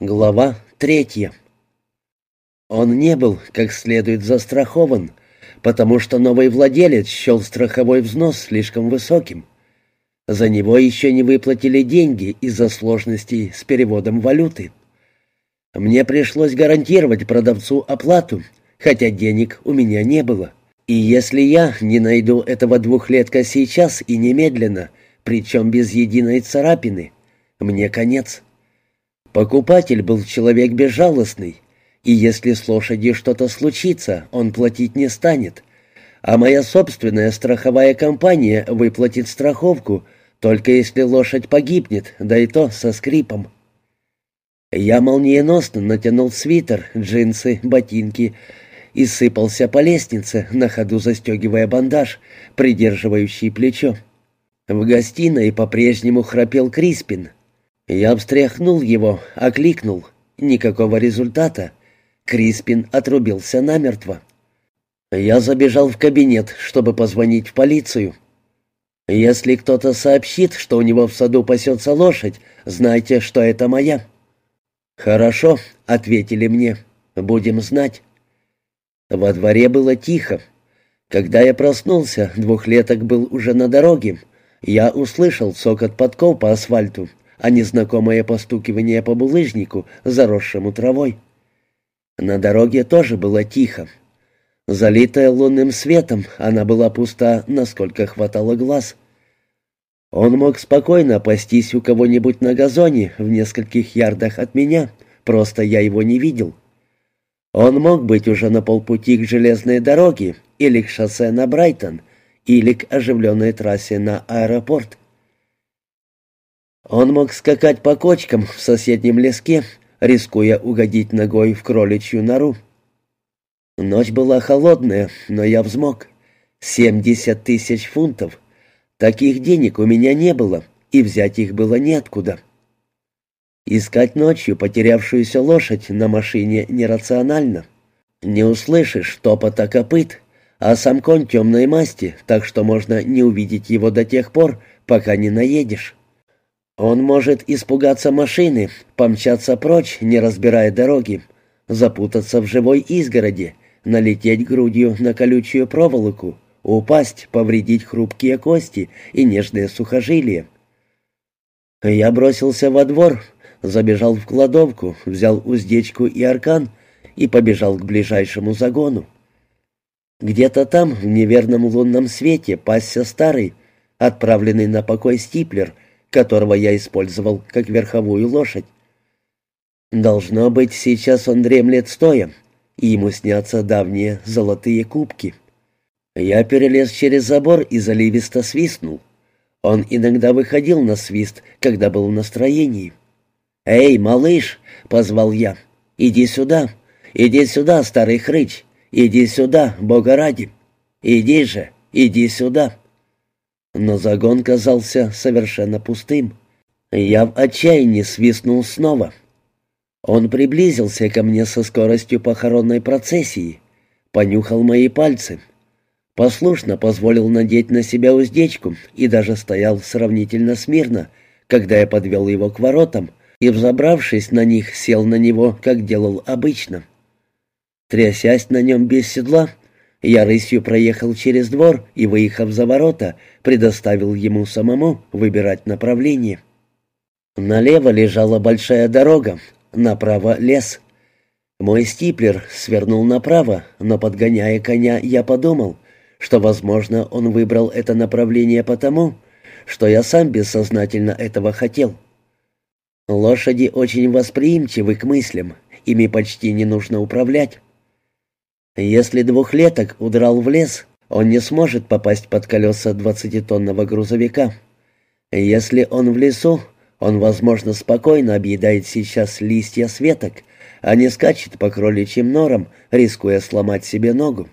Глава третья. Он не был как следует застрахован, потому что новый владелец счел страховой взнос слишком высоким. За него еще не выплатили деньги из-за сложностей с переводом валюты. Мне пришлось гарантировать продавцу оплату, хотя денег у меня не было. И если я не найду этого двухлетка сейчас и немедленно, причем без единой царапины, мне конец. Покупатель был человек безжалостный, и если с лошади что-то случится, он платить не станет. А моя собственная страховая компания выплатит страховку, только если лошадь погибнет, да и то со скрипом. Я молниеносно натянул свитер, джинсы, ботинки и сыпался по лестнице, на ходу застегивая бандаж, придерживающий плечо. В гостиной по-прежнему храпел Криспин — я встряхнул его, окликнул. Никакого результата. Криспин отрубился намертво. Я забежал в кабинет, чтобы позвонить в полицию. Если кто-то сообщит, что у него в саду пасется лошадь, знайте, что это моя. «Хорошо», — ответили мне, — «будем знать». Во дворе было тихо. Когда я проснулся, двухлеток был уже на дороге. Я услышал цокот подков по асфальту а незнакомое постукивание по булыжнику, заросшему травой. На дороге тоже было тихо. Залитая лунным светом, она была пуста, насколько хватало глаз. Он мог спокойно пастись у кого-нибудь на газоне в нескольких ярдах от меня, просто я его не видел. Он мог быть уже на полпути к железной дороге или к шоссе на Брайтон, или к оживленной трассе на аэропорт. Он мог скакать по кочкам в соседнем леске, рискуя угодить ногой в кроличью нору. Ночь была холодная, но я взмок. Семьдесят тысяч фунтов. Таких денег у меня не было, и взять их было неоткуда. Искать ночью потерявшуюся лошадь на машине нерационально. Не услышишь топота копыт, а сам конь темной масти, так что можно не увидеть его до тех пор, пока не наедешь. Он может испугаться машины, помчаться прочь, не разбирая дороги, запутаться в живой изгороди, налететь грудью на колючую проволоку, упасть, повредить хрупкие кости и нежные сухожилия. Я бросился во двор, забежал в кладовку, взял уздечку и аркан и побежал к ближайшему загону. Где-то там, в неверном лунном свете, пасся старый, отправленный на покой стиплер — которого я использовал как верховую лошадь. Должно быть, сейчас он дремлет стоя, и ему снятся давние золотые кубки. Я перелез через забор и заливисто свистнул. Он иногда выходил на свист, когда был в настроении. «Эй, малыш!» — позвал я. «Иди сюда! Иди сюда, старый хрыч! Иди сюда, бога ради! Иди же, иди сюда!» Но загон казался совершенно пустым. Я в отчаянии свистнул снова. Он приблизился ко мне со скоростью похоронной процессии, понюхал мои пальцы, послушно позволил надеть на себя уздечку и даже стоял сравнительно смирно, когда я подвел его к воротам и, взобравшись на них, сел на него, как делал обычно. Трясясь на нем без седла, я рысью проехал через двор и, выехав за ворота, предоставил ему самому выбирать направление. Налево лежала большая дорога, направо лес. Мой стиплер свернул направо, но, подгоняя коня, я подумал, что, возможно, он выбрал это направление потому, что я сам бессознательно этого хотел. Лошади очень восприимчивы к мыслям, ими почти не нужно управлять. Если двухлеток удрал в лес, он не сможет попасть под колеса двадцатитонного грузовика. Если он в лесу, он, возможно, спокойно объедает сейчас листья светок, а не скачет по кроличьим норам, рискуя сломать себе ногу.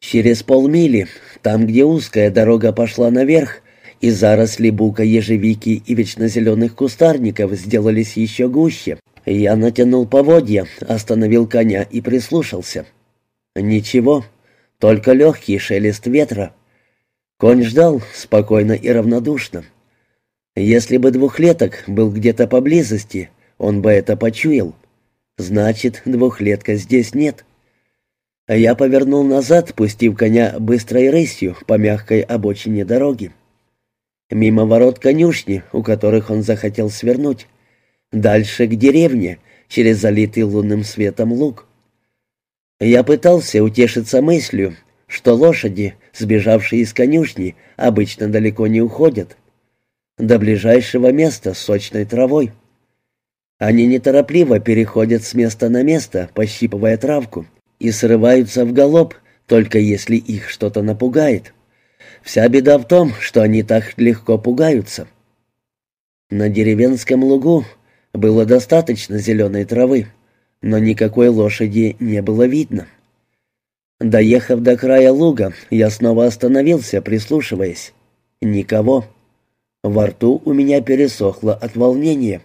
Через полмили, там, где узкая дорога пошла наверх, и заросли бука ежевики и вечно кустарников сделались еще гуще, я натянул поводья, остановил коня и прислушался. Ничего, только легкий шелест ветра. Конь ждал спокойно и равнодушно. Если бы двухлеток был где-то поблизости, он бы это почуял. Значит, двухлетка здесь нет. Я повернул назад, пустив коня быстрой рысью по мягкой обочине дороги. Мимо ворот конюшни, у которых он захотел свернуть. Дальше к деревне, через залитый лунным светом луг. Я пытался утешиться мыслью, что лошади, сбежавшие из конюшни, обычно далеко не уходят. До ближайшего места с сочной травой. Они неторопливо переходят с места на место, пощипывая травку, и срываются в галоп, только если их что-то напугает. Вся беда в том, что они так легко пугаются. На деревенском лугу было достаточно зеленой травы, но никакой лошади не было видно. Доехав до края луга, я снова остановился, прислушиваясь. Никого. Во рту у меня пересохло от волнения.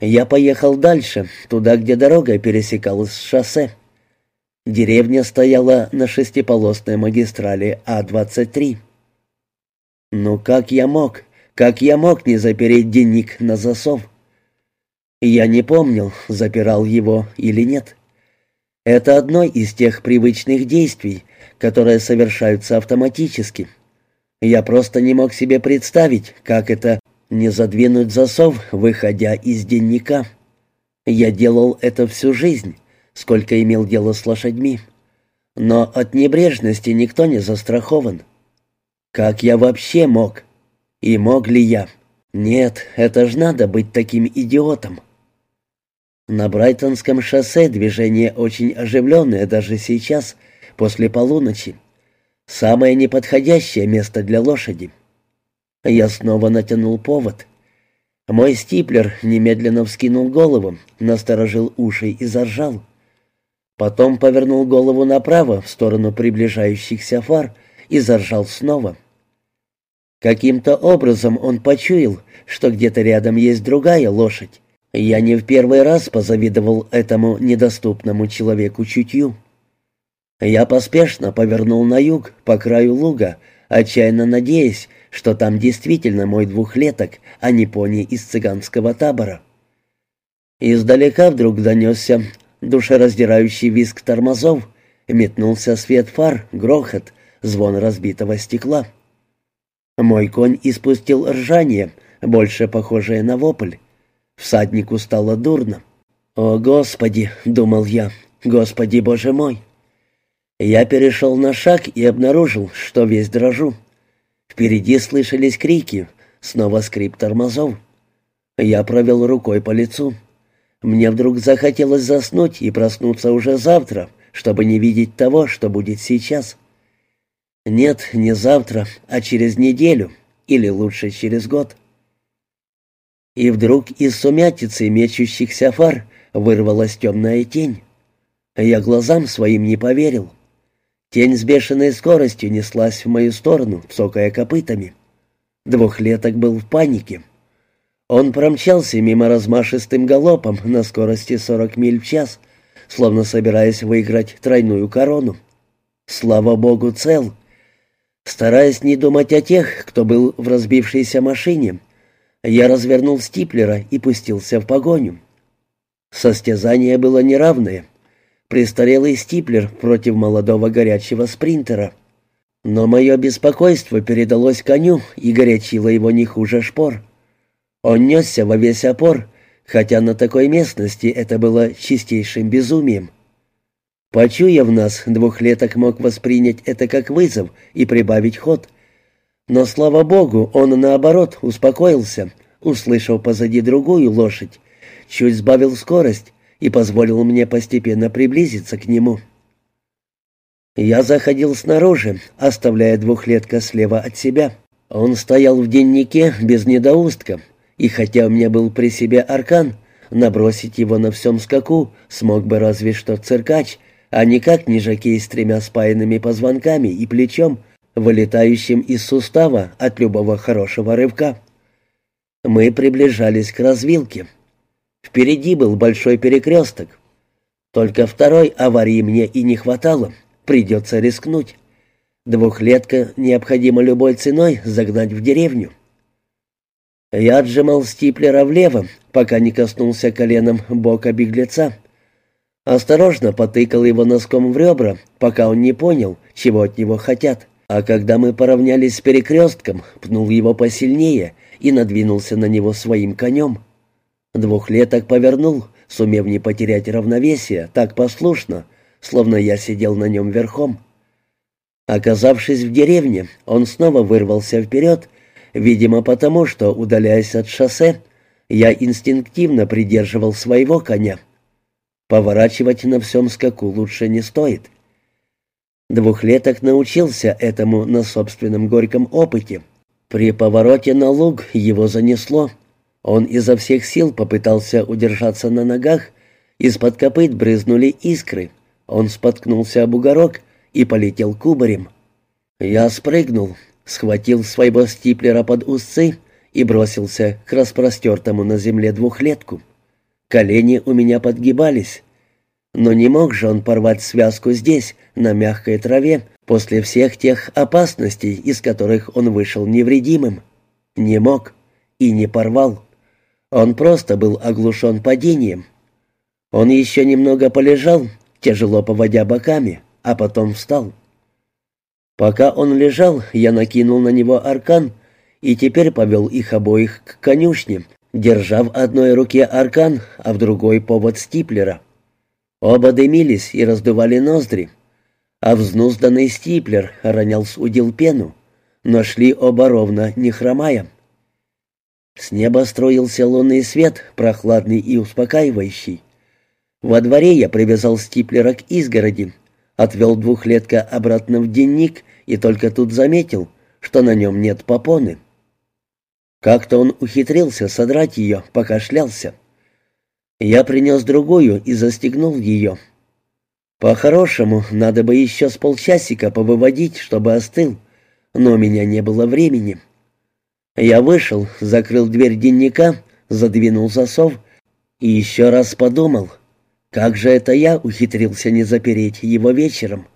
Я поехал дальше, туда, где дорога пересекалась с шоссе. Деревня стояла на шестиполосной магистрали А-23. Ну как я мог, как я мог не запереть денник на засов? Я не помнил, запирал его или нет. Это одно из тех привычных действий, которые совершаются автоматически. Я просто не мог себе представить, как это не задвинуть засов, выходя из денника. Я делал это всю жизнь, сколько имел дело с лошадьми. Но от небрежности никто не застрахован. Как я вообще мог? И мог ли я? Нет, это ж надо быть таким идиотом. На Брайтонском шоссе движение очень оживленное даже сейчас, после полуночи. Самое неподходящее место для лошади. Я снова натянул повод. Мой стиплер немедленно вскинул голову, насторожил уши и заржал. Потом повернул голову направо, в сторону приближающихся фар, и заржал снова. Каким-то образом он почуял, что где-то рядом есть другая лошадь, я не в первый раз позавидовал этому недоступному человеку чутью. Я поспешно повернул на юг, по краю луга, отчаянно надеясь, что там действительно мой двухлеток, а не пони из цыганского табора. Издалека вдруг донесся душераздирающий визг тормозов, метнулся свет фар, грохот, звон разбитого стекла. Мой конь испустил ржание, больше похожее на вопль. Всаднику стало дурно. «О, Господи!» — думал я. «Господи, Боже мой!» Я перешел на шаг и обнаружил, что весь дрожу. Впереди слышались крики, снова скрип тормозов. Я провел рукой по лицу. Мне вдруг захотелось заснуть и проснуться уже завтра, чтобы не видеть того, что будет сейчас. Нет, не завтра, а через неделю, или лучше через год. И вдруг из сумятицы мечущихся фар вырвалась темная тень. Я глазам своим не поверил. Тень с бешеной скоростью неслась в мою сторону, цокая копытами. Двухлеток был в панике. Он промчался мимо размашистым галопом на скорости 40 миль в час, словно собираясь выиграть тройную корону. Слава богу, цел. Стараясь не думать о тех, кто был в разбившейся машине, я развернул стиплера и пустился в погоню. Состязание было неравное. Престарелый стиплер против молодого горячего спринтера. Но мое беспокойство передалось коню и горячило его не хуже шпор. Он несся во весь опор, хотя на такой местности это было чистейшим безумием. Почуяв нас, двухлеток мог воспринять это как вызов и прибавить ход — но, слава богу, он, наоборот, успокоился, услышав позади другую лошадь, чуть сбавил скорость и позволил мне постепенно приблизиться к нему. Я заходил снаружи, оставляя двухлетка слева от себя. Он стоял в деннике без недоустка, и хотя у меня был при себе аркан, набросить его на всем скаку смог бы разве что циркач, а никак не жокей с тремя спаянными позвонками и плечом, вылетающим из сустава от любого хорошего рывка. Мы приближались к развилке. Впереди был большой перекресток. Только второй аварии мне и не хватало. Придется рискнуть. Двухлетка необходимо любой ценой загнать в деревню. Я отжимал стиплера влево, пока не коснулся коленом бока беглеца. Осторожно потыкал его носком в ребра, пока он не понял, чего от него хотят. А когда мы поравнялись с перекрестком, пнул его посильнее и надвинулся на него своим конем. Двухлеток повернул, сумев не потерять равновесие, так послушно, словно я сидел на нем верхом. Оказавшись в деревне, он снова вырвался вперед, видимо потому, что, удаляясь от шоссе, я инстинктивно придерживал своего коня. Поворачивать на всем скаку лучше не стоит. Двухлеток научился этому на собственном горьком опыте. При повороте на луг его занесло. Он изо всех сил попытался удержаться на ногах, из-под копыт брызнули искры. Он споткнулся об бугорок и полетел кубарем. Я спрыгнул, схватил своего стиплера под узцы и бросился к распростертому на земле двухлетку. Колени у меня подгибались. Но не мог же он порвать связку здесь, на мягкой траве, после всех тех опасностей, из которых он вышел невредимым. Не мог и не порвал. Он просто был оглушен падением. Он еще немного полежал, тяжело поводя боками, а потом встал. Пока он лежал, я накинул на него аркан и теперь повел их обоих к конюшне, держа в одной руке аркан, а в другой повод стиплера. Оба дымились и раздували ноздри, а взнузданный стиплер ронял с удил пену, но шли оба ровно, не хромая. С неба строился лунный свет, прохладный и успокаивающий. Во дворе я привязал стиплера к изгороди, отвел двухлетка обратно в денник и только тут заметил, что на нем нет попоны. Как-то он ухитрился содрать ее, пока шлялся. Я принес другую и застегнул ее. По-хорошему, надо бы еще с полчасика повыводить, чтобы остыл, но у меня не было времени. Я вышел, закрыл дверь денника, задвинул засов и еще раз подумал, как же это я ухитрился не запереть его вечером.